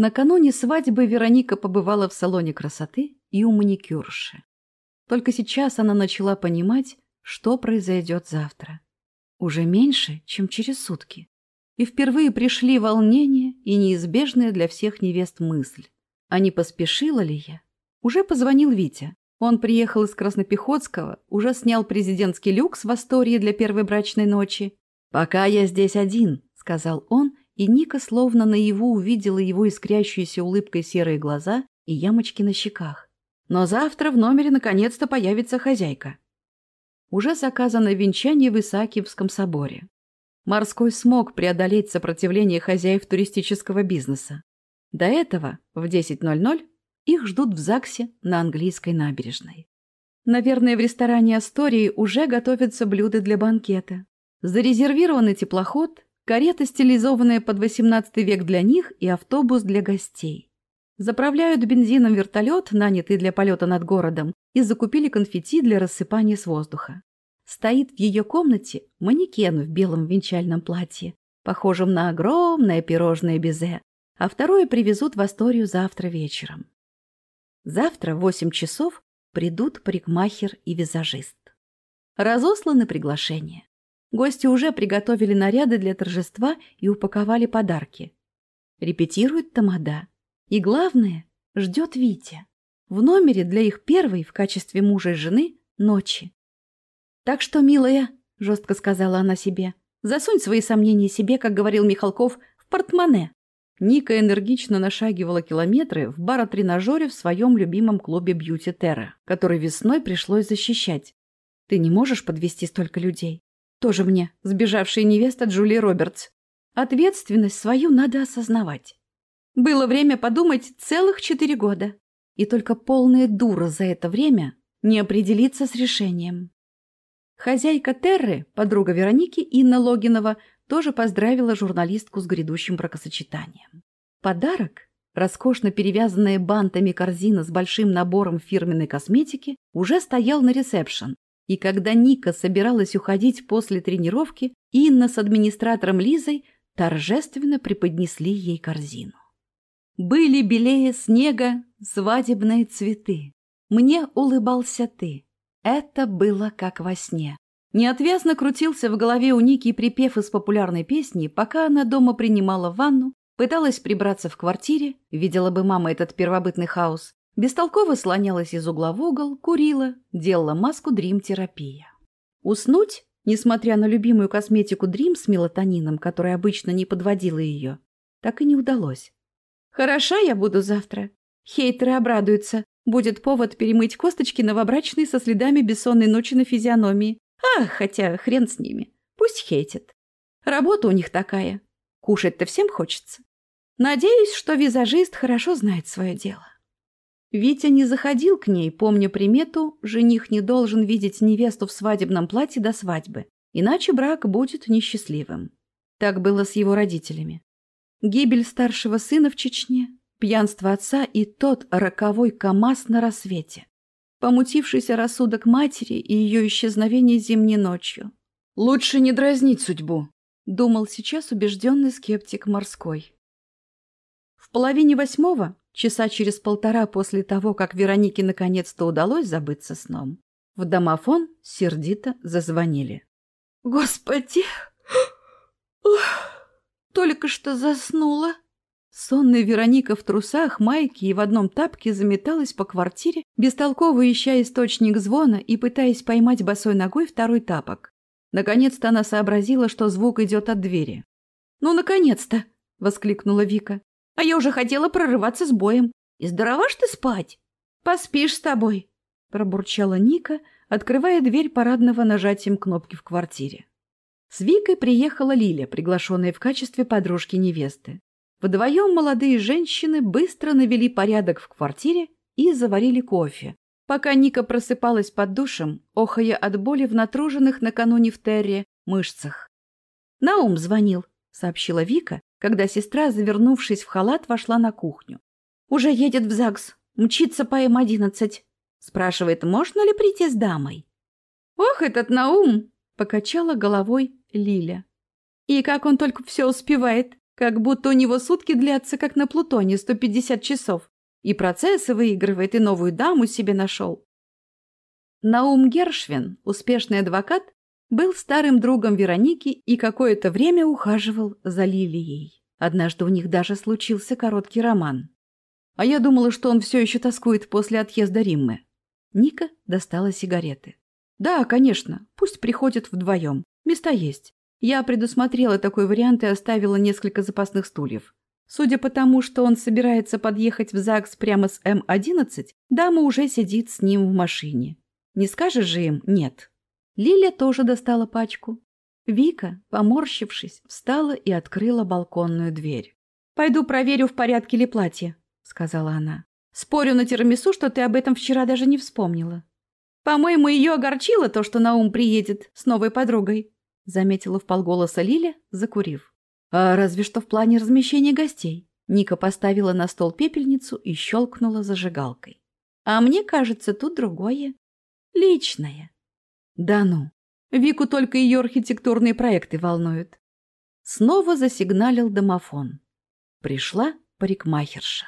Накануне свадьбы Вероника побывала в салоне красоты и у маникюрши. Только сейчас она начала понимать, что произойдет завтра. Уже меньше, чем через сутки. И впервые пришли волнение и неизбежная для всех невест мысль. А не поспешила ли я? Уже позвонил Витя. Он приехал из Краснопехотского, уже снял президентский люкс в Астории для первой брачной ночи. «Пока я здесь один», — сказал он и Ника словно наяву увидела его искрящиеся улыбкой серые глаза и ямочки на щеках. Но завтра в номере наконец-то появится хозяйка. Уже заказано венчание в Исаакиевском соборе. Морской смог преодолеть сопротивление хозяев туристического бизнеса. До этого, в 10.00, их ждут в ЗАГСе на английской набережной. Наверное, в ресторане Астории уже готовятся блюда для банкета. Зарезервирован теплоход, Карета, стилизованная под XVIII век для них, и автобус для гостей. Заправляют бензином вертолет, нанятый для полета над городом, и закупили конфетти для рассыпания с воздуха. Стоит в ее комнате манекен в белом венчальном платье, похожем на огромное пирожное безе, а второе привезут в Асторию завтра вечером. Завтра в восемь часов придут парикмахер и визажист. Разосланы приглашения. Гости уже приготовили наряды для торжества и упаковали подарки. Репетирует тамада. И главное, ждет Витя. В номере для их первой в качестве мужа и жены ночи. «Так что, милая», — жестко сказала она себе, — «засунь свои сомнения себе, как говорил Михалков, в портмоне». Ника энергично нашагивала километры в бар-тренажере в своем любимом клубе Бьюти Терра, который весной пришлось защищать. Ты не можешь подвести столько людей. Тоже мне, сбежавшая невеста Джулии Робертс. Ответственность свою надо осознавать. Было время подумать целых четыре года. И только полная дура за это время не определиться с решением. Хозяйка Терры, подруга Вероники Инна Логинова, тоже поздравила журналистку с грядущим бракосочетанием. Подарок, роскошно перевязанная бантами корзина с большим набором фирменной косметики, уже стоял на ресепшн, и когда Ника собиралась уходить после тренировки, Инна с администратором Лизой торжественно преподнесли ей корзину. Были белее снега свадебные цветы. Мне улыбался ты. Это было как во сне. Неотвязно крутился в голове у Ники припев из популярной песни, пока она дома принимала ванну, пыталась прибраться в квартире, видела бы мама этот первобытный хаос, Бестолково слонялась из угла в угол, курила, делала маску Дрим-терапия. Уснуть, несмотря на любимую косметику Дрим с мелатонином, которая обычно не подводила ее, так и не удалось. «Хороша я буду завтра. Хейтеры обрадуются. Будет повод перемыть косточки новобрачные со следами бессонной ночи на физиономии. Ах, хотя хрен с ними. Пусть хейтят. Работа у них такая. Кушать-то всем хочется. Надеюсь, что визажист хорошо знает свое дело. Витя не заходил к ней, помня примету, жених не должен видеть невесту в свадебном платье до свадьбы, иначе брак будет несчастливым. Так было с его родителями. Гибель старшего сына в Чечне, пьянство отца и тот роковой КамАЗ на рассвете, помутившийся рассудок матери и ее исчезновение зимней ночью. «Лучше не дразнить судьбу», — думал сейчас убежденный скептик морской. В половине восьмого Часа через полтора после того, как Веронике наконец-то удалось забыться сном, в домофон сердито зазвонили. «Господи! Только что заснула!» Сонная Вероника в трусах, майке и в одном тапке заметалась по квартире, бестолково ища источник звона и пытаясь поймать босой ногой второй тапок. Наконец-то она сообразила, что звук идет от двери. «Ну, наконец-то!» — воскликнула Вика. А я уже хотела прорываться с боем. И здорова ж ты спать. Поспишь с тобой, пробурчала Ника, открывая дверь парадного нажатием кнопки в квартире. С Викой приехала Лиля, приглашенная в качестве подружки невесты. Вдвоем молодые женщины быстро навели порядок в квартире и заварили кофе, пока Ника просыпалась под душем, охая от боли в натруженных накануне в терре мышцах. «Наум звонил», — сообщила Вика, когда сестра, завернувшись в халат, вошла на кухню. «Уже едет в ЗАГС, мчится по М-11. Спрашивает, можно ли прийти с дамой?» «Ох, этот Наум!» — покачала головой Лиля. И как он только все успевает, как будто у него сутки длятся, как на Плутоне, 150 часов. И процессы выигрывает, и новую даму себе нашел. Наум Гершвин, успешный адвокат, был старым другом Вероники и какое-то время ухаживал за Лилией. Однажды у них даже случился короткий роман. А я думала, что он все еще тоскует после отъезда Риммы. Ника достала сигареты. «Да, конечно, пусть приходят вдвоем. Места есть. Я предусмотрела такой вариант и оставила несколько запасных стульев. Судя по тому, что он собирается подъехать в ЗАГС прямо с М-11, дама уже сидит с ним в машине. Не скажешь же им «нет». Лиля тоже достала пачку. Вика, поморщившись, встала и открыла балконную дверь. «Пойду проверю, в порядке ли платье», — сказала она. «Спорю на тирамису, что ты об этом вчера даже не вспомнила». «По-моему, ее огорчило то, что на ум приедет с новой подругой», — заметила вполголоса Лиля, закурив. «А разве что в плане размещения гостей». Ника поставила на стол пепельницу и щелкнула зажигалкой. «А мне кажется, тут другое. Личное». «Да ну, Вику только ее архитектурные проекты волнуют». Снова засигналил домофон. Пришла парикмахерша.